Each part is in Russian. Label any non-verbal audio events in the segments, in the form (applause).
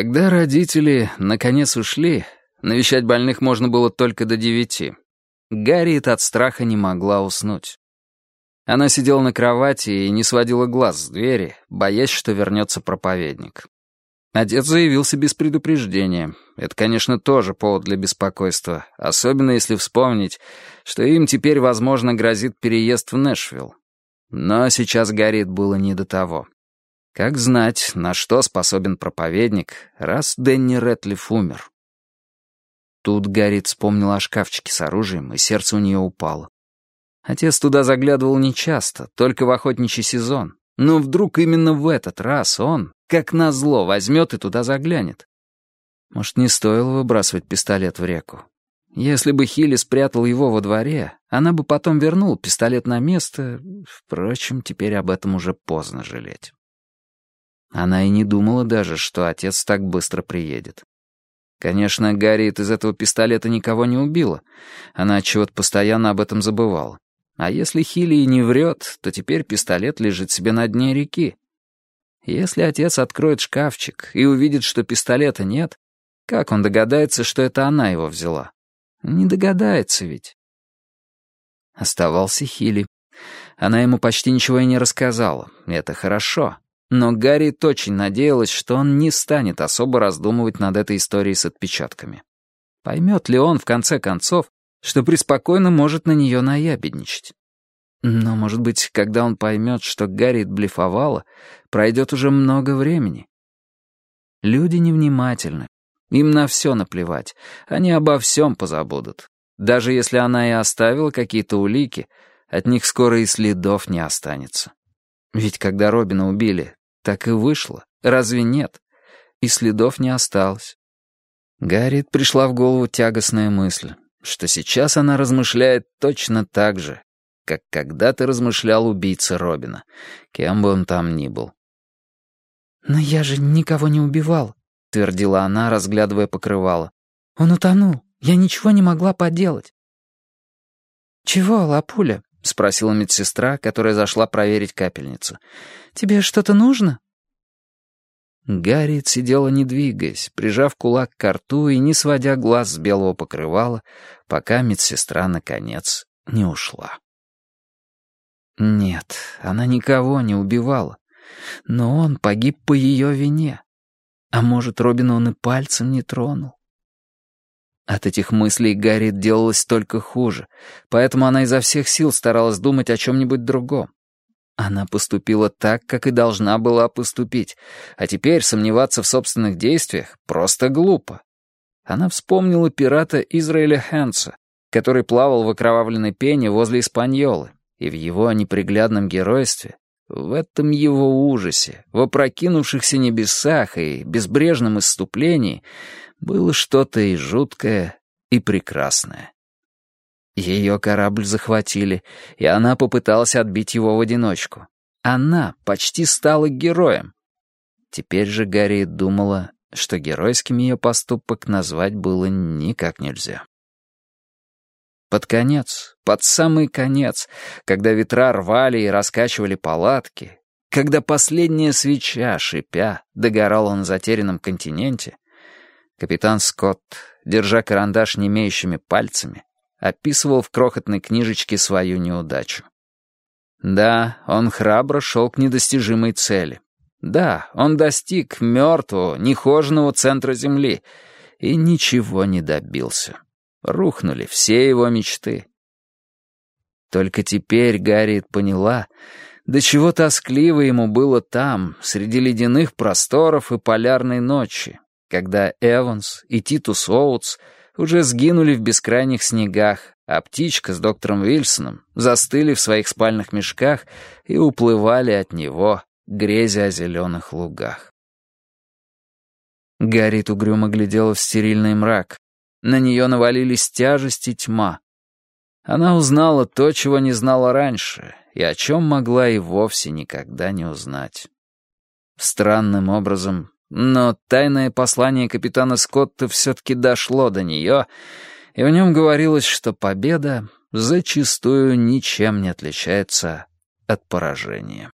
Когда родители наконец ушли, навещать больных можно было только до девяти. Гарриет от страха не могла уснуть. Она сидела на кровати и не сводила глаз с двери, боясь, что вернется проповедник. Отец заявился без предупреждения. Это, конечно, тоже повод для беспокойства, особенно если вспомнить, что им теперь, возможно, грозит переезд в Нэшвилл. Но сейчас Гарриет было не до того. Как знать, на что способен проповедник, раз Дэнни Рэтлиф умер. Тут Гарри вспомнил о шкафчике с оружием, и сердце у нее упало. Отец туда заглядывал нечасто, только в охотничий сезон. Но вдруг именно в этот раз он, как назло, возьмет и туда заглянет. Может, не стоило выбрасывать пистолет в реку? Если бы Хилли спрятал его во дворе, она бы потом вернула пистолет на место. Впрочем, теперь об этом уже поздно жалеть. Она и не думала даже, что отец так быстро приедет. Конечно, Гарриет из этого пистолета никого не убила. Она чего-то постоянно об этом забывала. А если Хилли и не врет, то теперь пистолет лежит себе на дне реки. Если отец откроет шкафчик и увидит, что пистолета нет, как он догадается, что это она его взяла? Не догадается ведь. Оставался Хилли. Она ему почти ничего и не рассказала. Это хорошо. Но Гарри очень надеялась, что он не станет особо раздумывать над этой историей с отпечатками. Поймет ли он, в конце концов, что преспокойно может на нее наябедничать? Но, может быть, когда он поймет, что Гарри блефовала, пройдет уже много времени. Люди невнимательны. Им на все наплевать. Они обо всем позабудут. Даже если она и оставила какие-то улики, от них скоро и следов не останется. Ведь когда Робина убили, так и вышло. Разве нет? И следов не осталось. Гарриет пришла в голову тягостная мысль, что сейчас она размышляет точно так же, как когда-то размышлял убийца Робина, кем бы он там ни был. «Но я же никого не убивал», — твердила она, разглядывая покрывало. «Он утонул. Я ничего не могла поделать». «Чего, лапуля?» — спросила медсестра, которая зашла проверить капельницу. «Тебе что-то нужно?» Гарри сидела не двигаясь, прижав кулак к рту и не сводя глаз с белого покрывала, пока медсестра, наконец, не ушла. Нет, она никого не убивала. Но он погиб по ее вине. А может, Робина он и пальцем не тронул. От этих мыслей Гарри делалось только хуже, поэтому она изо всех сил старалась думать о чем-нибудь другом. Она поступила так, как и должна была поступить, а теперь сомневаться в собственных действиях просто глупо. Она вспомнила пирата Израиля Хэнса, который плавал в окровавленной пене возле Испаньолы, и в его неприглядном геройстве, в этом его ужасе, в опрокинувшихся небесах и безбрежном исступлении было что-то и жуткое, и прекрасное. Ее корабль захватили, и она попыталась отбить его в одиночку. Она почти стала героем. Теперь же Гарри думала, что геройским ее поступок назвать было никак нельзя. Под конец, под самый конец, когда ветра рвали и раскачивали палатки, когда последняя свеча, шипя, догорала на затерянном континенте, Капитан Скотт, держа карандаш немеющими пальцами, описывал в крохотной книжечке свою неудачу. Да, он храбро шел к недостижимой цели. Да, он достиг мертвого, нехоженного центра Земли и ничего не добился. Рухнули все его мечты. Только теперь Гарриет поняла, до чего тоскливо ему было там, среди ледяных просторов и полярной ночи, когда Эванс и Титус Оутс уже сгинули в бескрайних снегах, а птичка с доктором Вильсоном застыли в своих спальных мешках и уплывали от него, грезя о зеленых лугах. Гаррит угрюмо глядела в стерильный мрак. На нее навалились тяжесть и тьма. Она узнала то, чего не знала раньше, и о чем могла и вовсе никогда не узнать. Странным образом но тайное послание капитана Скотта все-таки дошло до нее, и в нем говорилось, что победа зачастую ничем не отличается от поражения.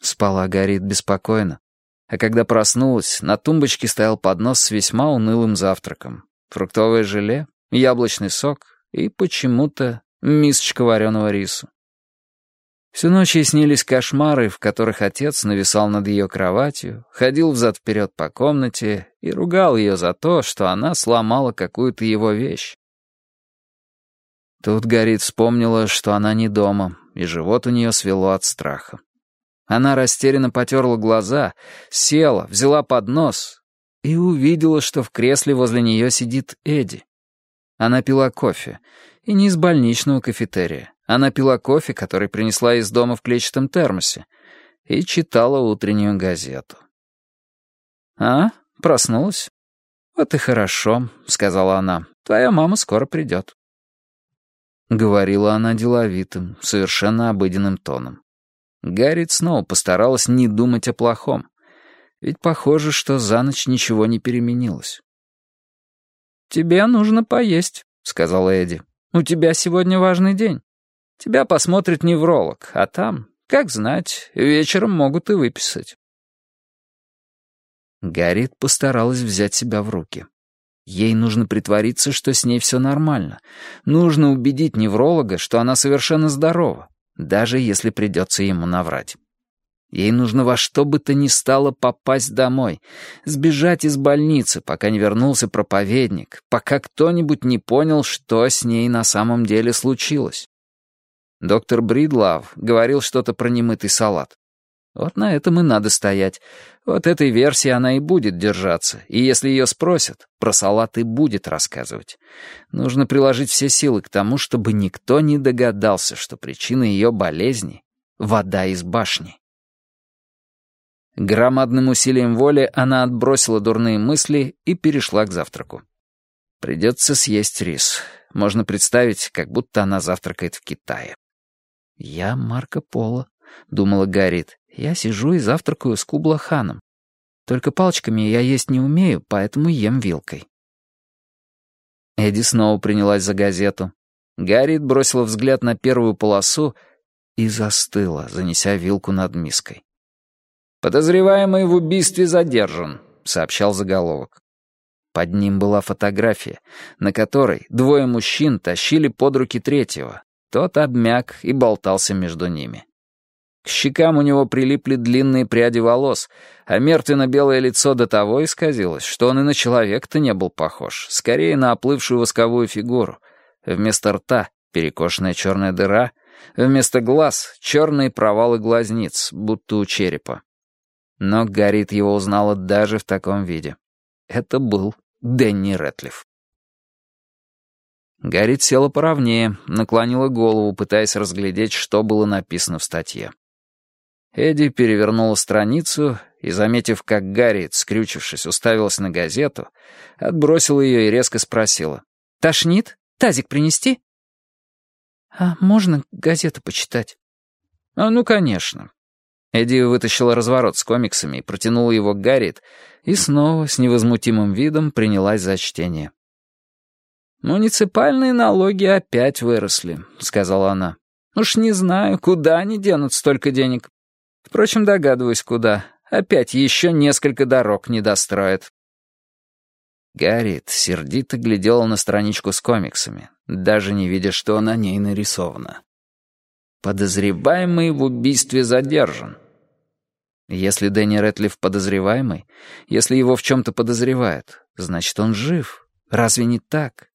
Спала Гарриет беспокойно. А когда проснулась, на тумбочке стоял поднос с весьма унылым завтраком. Фруктовое желе, яблочный сок и почему-то мисочка вареного рису. Всю ночь ей снились кошмары, в которых отец нависал над ее кроватью, ходил взад-вперед по комнате и ругал ее за то, что она сломала какую-то его вещь. Тут Горит вспомнила, что она не дома, и живот у нее свело от страха. Она растерянно потерла глаза, села, взяла поднос и увидела, что в кресле возле нее сидит Эдди. Она пила кофе, и не из больничного кафетерия. Она пила кофе, который принесла из дома в клетчатом термосе, и читала утреннюю газету. «А, проснулась?» «Вот и хорошо», — сказала она. «Твоя мама скоро придет». Говорила она деловитым, совершенно обыденным тоном. Гаррит снова постаралась не думать о плохом. Ведь похоже, что за ночь ничего не переменилось. «Тебе нужно поесть», — сказала Эдди. «У тебя сегодня важный день. Тебя посмотрит невролог, а там, как знать, вечером могут и выписать». Гарриет постаралась взять себя в руки. Ей нужно притвориться, что с ней все нормально. Нужно убедить невролога, что она совершенно здорова даже если придется ему наврать. Ей нужно во что бы то ни стало попасть домой, сбежать из больницы, пока не вернулся проповедник, пока кто-нибудь не понял, что с ней на самом деле случилось. Доктор Бридлав говорил что-то про немытый салат. Вот на этом и надо стоять. Вот этой версии она и будет держаться. И если ее спросят, про салат и будет рассказывать. Нужно приложить все силы к тому, чтобы никто не догадался, что причина ее болезни — вода из башни. Громадным усилием воли она отбросила дурные мысли и перешла к завтраку. Придется съесть рис. Можно представить, как будто она завтракает в Китае. «Я Марко Поло», — думала Гаррит. Я сижу и завтракаю с Кубла-ханом. Только палочками я есть не умею, поэтому ем вилкой. Эдди снова принялась за газету. Гарриет бросила взгляд на первую полосу и застыла, занеся вилку над миской. «Подозреваемый в убийстве задержан», — сообщал заголовок. Под ним была фотография, на которой двое мужчин тащили под руки третьего. Тот обмяк и болтался между ними. К щекам у него прилипли длинные пряди волос, а мертвенно-белое лицо до того исказилось, что он и на человека-то не был похож, скорее на оплывшую восковую фигуру. Вместо рта — перекошенная черная дыра, вместо глаз — черные провалы глазниц, будто у черепа. Но Гаррит его узнала даже в таком виде. Это был Дэнни Рэтлиф. Гаррит села поровнее, наклонила голову, пытаясь разглядеть, что было написано в статье. Эдди перевернула страницу и, заметив, как Гарри, скрючившись, уставилась на газету, отбросила ее и резко спросила. «Тошнит? Тазик принести?» «А можно газету почитать?» «А, ну, конечно». Эдди вытащила разворот с комиксами и протянула его Гарриет, и снова с невозмутимым видом принялась за чтение. «Муниципальные налоги опять выросли», — сказала она. «Уж не знаю, куда они денут столько денег. Впрочем, догадываюсь, куда. Опять еще несколько дорог не достроят. Гарриет сердито глядела на страничку с комиксами, даже не видя, что на ней нарисовано. «Подозреваемый в убийстве задержан». Если Дэнни Рэтлиф подозреваемый, если его в чем-то подозревают, значит, он жив. Разве не так?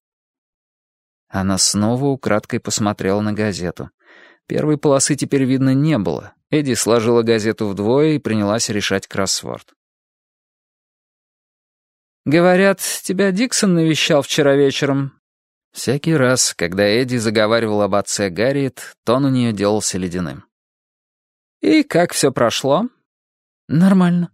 Она снова украдкой посмотрела на газету. Первой полосы теперь видно не было, Эдди сложила газету вдвое и принялась решать кроссворд. «Говорят, тебя Диксон навещал вчера вечером». Всякий раз, когда Эдди заговаривал об отце Гарриет, тон у нее делался ледяным. «И как все прошло?» «Нормально».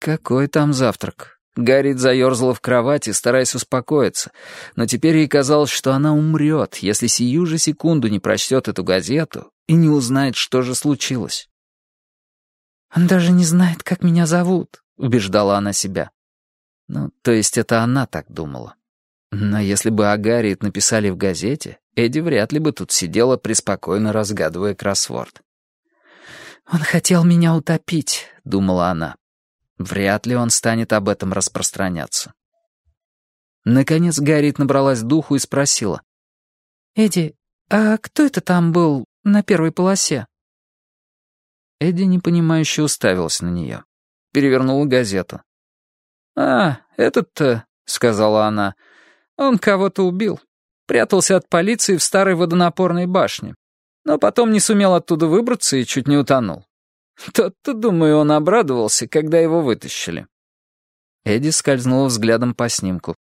«Какой там завтрак?» Гарриет заерзала в кровати, стараясь успокоиться, но теперь ей казалось, что она умрет, если сию же секунду не прочтет эту газету и не узнает, что же случилось. «Он даже не знает, как меня зовут», — убеждала она себя. Ну, то есть это она так думала. Но если бы о Гарриет написали в газете, Эдди вряд ли бы тут сидела, преспокойно разгадывая кроссворд. «Он хотел меня утопить», — думала она. Вряд ли он станет об этом распространяться. Наконец Гарриет набралась духу и спросила. «Эдди, а кто это там был на первой полосе?» Эдди непонимающе уставилась на нее. Перевернула газету. «А, этот-то», — сказала она, — «он кого-то убил. Прятался от полиции в старой водонапорной башне. Но потом не сумел оттуда выбраться и чуть не утонул. Тот-то, думаю, он обрадовался, когда его вытащили». Эдди скользнула взглядом по снимку.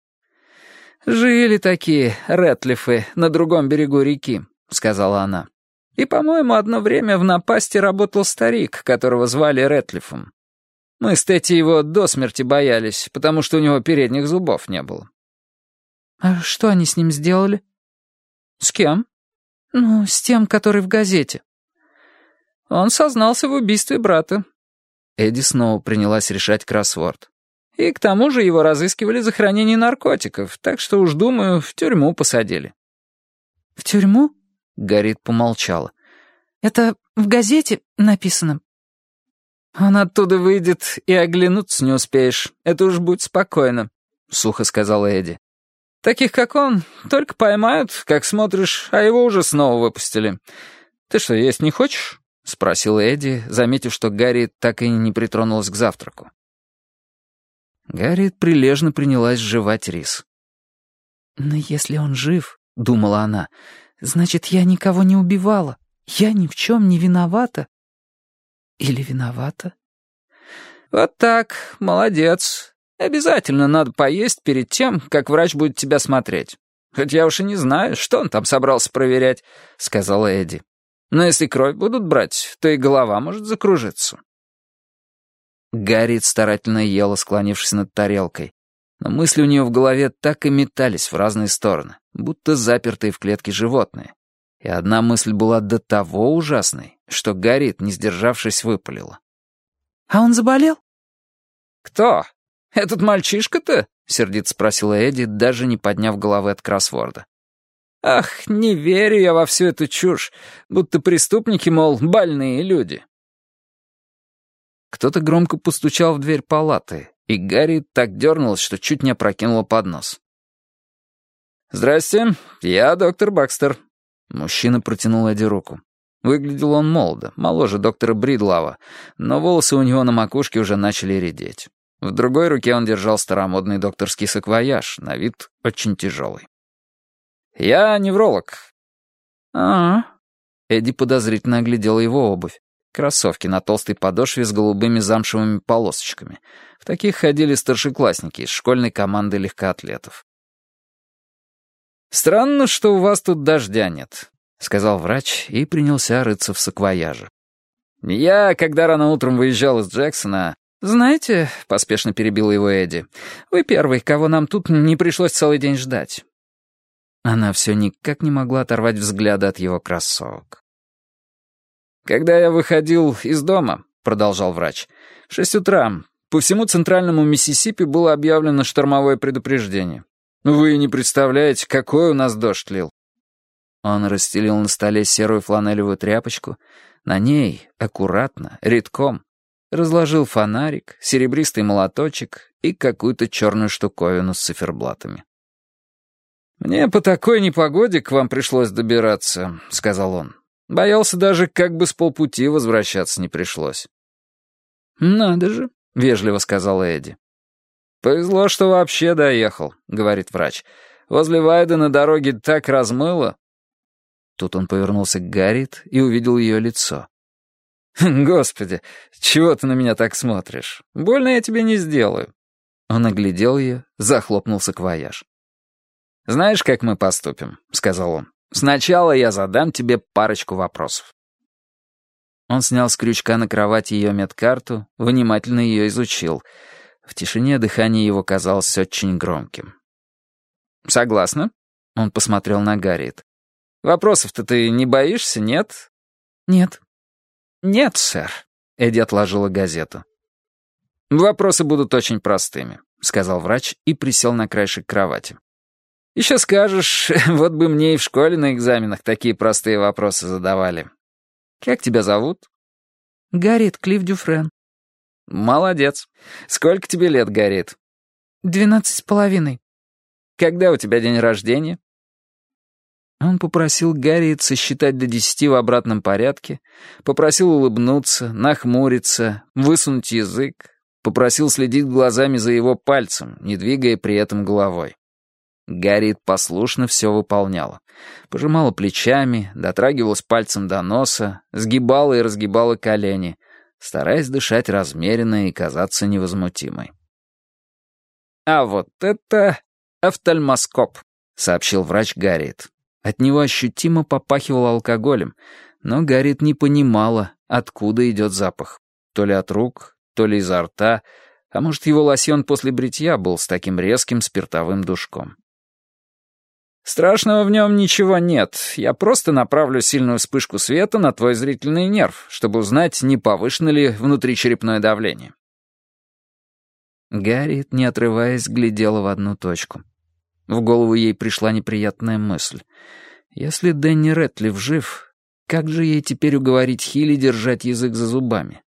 «Жили такие Рэтлифы на другом берегу реки», — сказала она. «И, по-моему, одно время в напасти работал старик, которого звали Рэтлифом. Мы с Тетти его до смерти боялись, потому что у него передних зубов не было». «А что они с ним сделали?» «С кем?» «Ну, с тем, который в газете». «Он сознался в убийстве брата». Эдди снова принялась решать кроссворд. И к тому же его разыскивали за хранение наркотиков, так что уж, думаю, в тюрьму посадили». «В тюрьму?» — Горит помолчала. «Это в газете написано?» «Он оттуда выйдет, и оглянуться не успеешь. Это уж будь спокойно», — сухо сказала Эдди. «Таких, как он, только поймают, как смотришь, а его уже снова выпустили. Ты что, есть не хочешь?» — спросил Эдди, заметив, что Гарри так и не притронулась к завтраку. Гарриет прилежно принялась жевать рис. «Но если он жив, — думала она, — значит, я никого не убивала. Я ни в чем не виновата. Или виновата?» «Вот так, молодец. Обязательно надо поесть перед тем, как врач будет тебя смотреть. Хоть я уж и не знаю, что он там собрался проверять», — сказала Эдди. «Но если кровь будут брать, то и голова может закружиться». Гарри старательно ела, склонившись над тарелкой. Но мысли у нее в голове так и метались в разные стороны, будто запертые в клетке животные. И одна мысль была до того ужасной, что Гарри, не сдержавшись, выпалила. «А он заболел?» «Кто? Этот мальчишка-то?» — сердито спросила Эдди, даже не подняв головы от кроссворда. «Ах, не верю я во всю эту чушь, будто преступники, мол, больные люди». Кто-то громко постучал в дверь палаты, и Гарри так дернулась, что чуть не опрокинула поднос. «Здрасте, я доктор Бакстер». Мужчина протянул Эдди руку. Выглядел он молодо, моложе доктора Бридлава, но волосы у него на макушке уже начали редеть. В другой руке он держал старомодный докторский саквояж, на вид очень тяжелый. «Я невролог». «А-а». Эдди подозрительно оглядел его обувь. Кроссовки на толстой подошве с голубыми замшевыми полосочками. В таких ходили старшеклассники из школьной команды легкоатлетов. «Странно, что у вас тут дождя нет», — сказал врач и принялся рыться в саквояже. «Я, когда рано утром выезжал из Джексона...» «Знаете», — поспешно перебил его Эдди, «вы первый, кого нам тут не пришлось целый день ждать». Она все никак не могла оторвать взгляда от его кроссовок. «Когда я выходил из дома», — продолжал врач, — «в шесть утра по всему центральному Миссисипи было объявлено штормовое предупреждение. Вы не представляете, какой у нас дождь лил». Он расстелил на столе серую фланелевую тряпочку. На ней, аккуратно, редком, разложил фонарик, серебристый молоточек и какую-то черную штуковину с циферблатами. «Мне по такой непогоде к вам пришлось добираться», — сказал он. Боялся даже, как бы с полпути возвращаться не пришлось. «Надо же», — вежливо сказал Эдди. «Повезло, что вообще доехал», — говорит врач. «Возле Вайда на дороге так размыло». Тут он повернулся к Гаррит и увидел ее лицо. «Господи, чего ты на меня так смотришь? Больно я тебе не сделаю». Он оглядел ее, захлопнул саквояж. «Знаешь, как мы поступим?» — сказал он. Сначала я задам тебе парочку вопросов». Он снял с крючка на кровати ее медкарту, внимательно ее изучил. В тишине дыхание его казалось очень громким. «Согласна?» — он посмотрел на Гарриет. «Вопросов-то ты не боишься, нет?» «Нет». «Нет, сэр», — Эдди отложила газету. «Вопросы будут очень простыми», — сказал врач и присел на краешек кровати. Еще скажешь, (laughs) вот бы мне и в школе на экзаменах такие простые вопросы задавали. Как тебя зовут? Гарриет Клифф Дюфрен. Молодец. Сколько тебе лет, Гарриет? Двенадцать с половиной. Когда у тебя день рождения? Он попросил Гарриет сосчитать до десяти в обратном порядке, попросил улыбнуться, нахмуриться, высунуть язык, попросил следить глазами за его пальцем, не двигая при этом головой. Гарриет послушно все выполняла. Пожимала плечами, дотрагивалась пальцем до носа, сгибала и разгибала колени, стараясь дышать размеренно и казаться невозмутимой. «А вот это офтальмоскоп», — сообщил врач Гарриет. От него ощутимо попахивало алкоголем, но Гарриет не понимала, откуда идет запах. То ли от рук, то ли изо рта, а может, его лосьон после бритья был с таким резким спиртовым душком. «Страшного в нем ничего нет. Я просто направлю сильную вспышку света на твой зрительный нерв, чтобы узнать, не повышено ли внутричерепное давление». Гарриет, не отрываясь, глядела в одну точку. В голову ей пришла неприятная мысль. Если Дэнни Рэтлиф жив, как же ей теперь уговорить Хилли держать язык за зубами?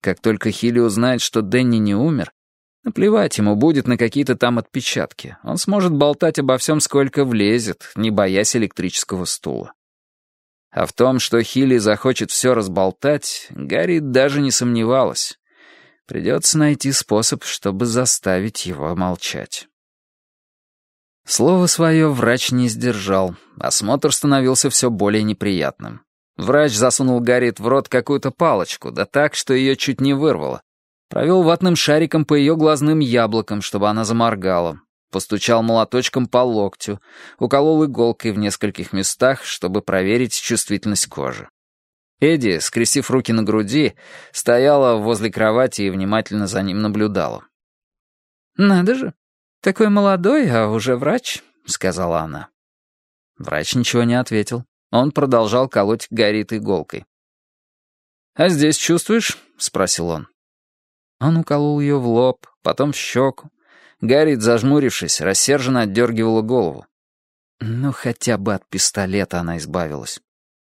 Как только Хилли узнает, что Дэнни не умер, Наплевать ему будет на какие-то там отпечатки. Он сможет болтать обо всем, сколько влезет, не боясь электрического стула. А в том, что Хилли захочет все разболтать, Гарри даже не сомневалась. Придется найти способ, чтобы заставить его молчать. Слово свое врач не сдержал. Осмотр становился все более неприятным. Врач засунул Гарриет в рот какую-то палочку, да так, что ее чуть не вырвало. Провел ватным шариком по ее глазным яблокам, чтобы она заморгала. Постучал молоточком по локтю, уколол иголкой в нескольких местах, чтобы проверить чувствительность кожи. Эдди, скрестив руки на груди, стояла возле кровати и внимательно за ним наблюдала. «Надо же, такой молодой, а уже врач», — сказала она. Врач ничего не ответил. Он продолжал колоть Гарит иголкой. «А здесь чувствуешь?» — спросил он. Он уколол ее в лоб, потом в щеку. Гарриет, зажмурившись, рассерженно отдергивала голову. Ну, хотя бы от пистолета она избавилась.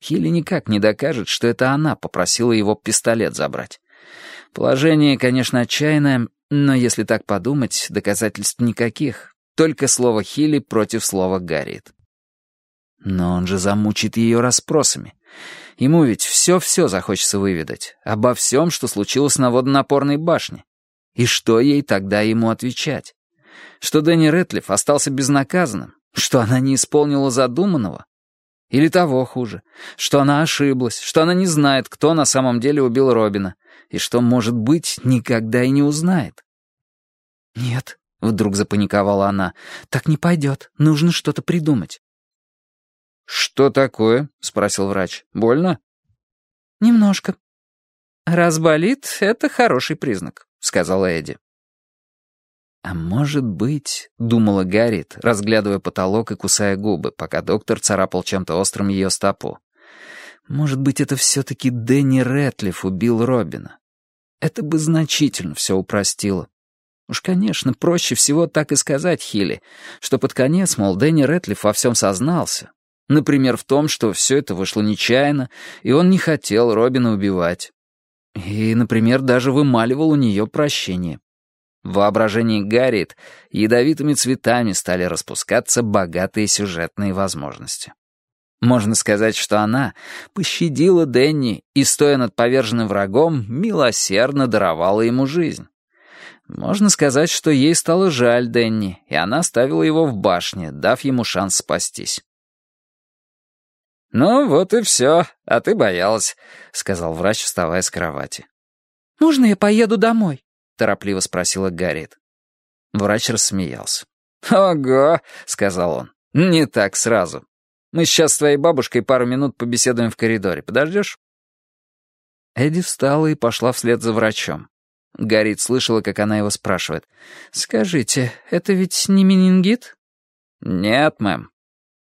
Хилли никак не докажет, что это она попросила его пистолет забрать. Положение, конечно, отчаянное, но если так подумать, доказательств никаких. Только слово Хилли против слова Гарриет. Но он же замучит ее расспросами. Ему ведь все-все захочется выведать. Обо всем, что случилось на водонапорной башне. И что ей тогда ему отвечать? Что Дэнни Рэтлиф остался безнаказанным? Что она не исполнила задуманного? Или того хуже, что она ошиблась, что она не знает, кто на самом деле убил Робина, и что, может быть, никогда и не узнает? «Нет», — вдруг запаниковала она, — «так не пойдет, нужно что-то придумать». «Что такое?» — спросил врач. «Больно?» «Немножко». «Раз болит, это хороший признак», — сказала Эдди. «А может быть», — думала Гарриет, разглядывая потолок и кусая губы, пока доктор царапал чем-то острым ее стопу. «Может быть, это все-таки Дэнни Рэтлиф убил Робина. Это бы значительно все упростило. Уж, конечно, проще всего так и сказать Хилли, что под конец, мол, Дэнни Рэтлиф во всем сознался, Например, в том, что все это вышло нечаянно, и он не хотел Робина убивать. И, например, даже вымаливал у нее прощение. В воображении Гарриет ядовитыми цветами стали распускаться богатые сюжетные возможности. Можно сказать, что она пощадила Денни и, стоя над поверженным врагом, милосердно даровала ему жизнь. Можно сказать, что ей стало жаль Денни, и она оставила его в башне, дав ему шанс спастись. «Ну, вот и все, а ты боялась», — сказал врач, вставая с кровати. «Можно я поеду домой?» — торопливо спросила Гарриет. Врач рассмеялся. «Ого», — сказал он, — «не так сразу. Мы сейчас с твоей бабушкой пару минут побеседуем в коридоре. Подождешь?» Эдди встала и пошла вслед за врачом. Гарриет слышала, как она его спрашивает. «Скажите, это ведь не менингит?» «Нет, мэм.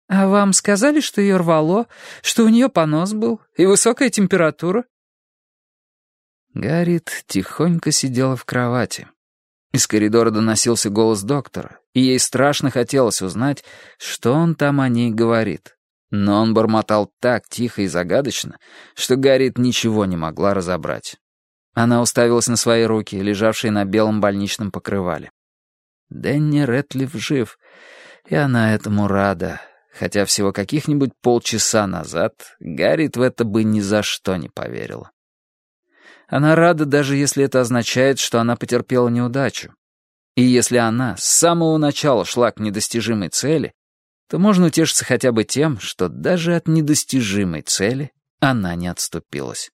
«А вам сказали, что ее рвало, что у нее понос был и высокая температура?» Гаррит тихонько сидела в кровати. Из коридора доносился голос доктора, и ей страшно хотелось узнать, что он там о ней говорит. Но он бормотал так тихо и загадочно, что Гаррит ничего не могла разобрать. Она уставилась на свои руки, лежавшие на белом больничном покрывале. Дэнни Рэтлиф жив, и она этому рада, хотя всего каких-нибудь полчаса назад Гаррит в это бы ни за что не поверила. Она рада, даже если это означает, что она потерпела неудачу. И если она с самого начала шла к недостижимой цели, то можно утешиться хотя бы тем, что даже от недостижимой цели она не отступилась.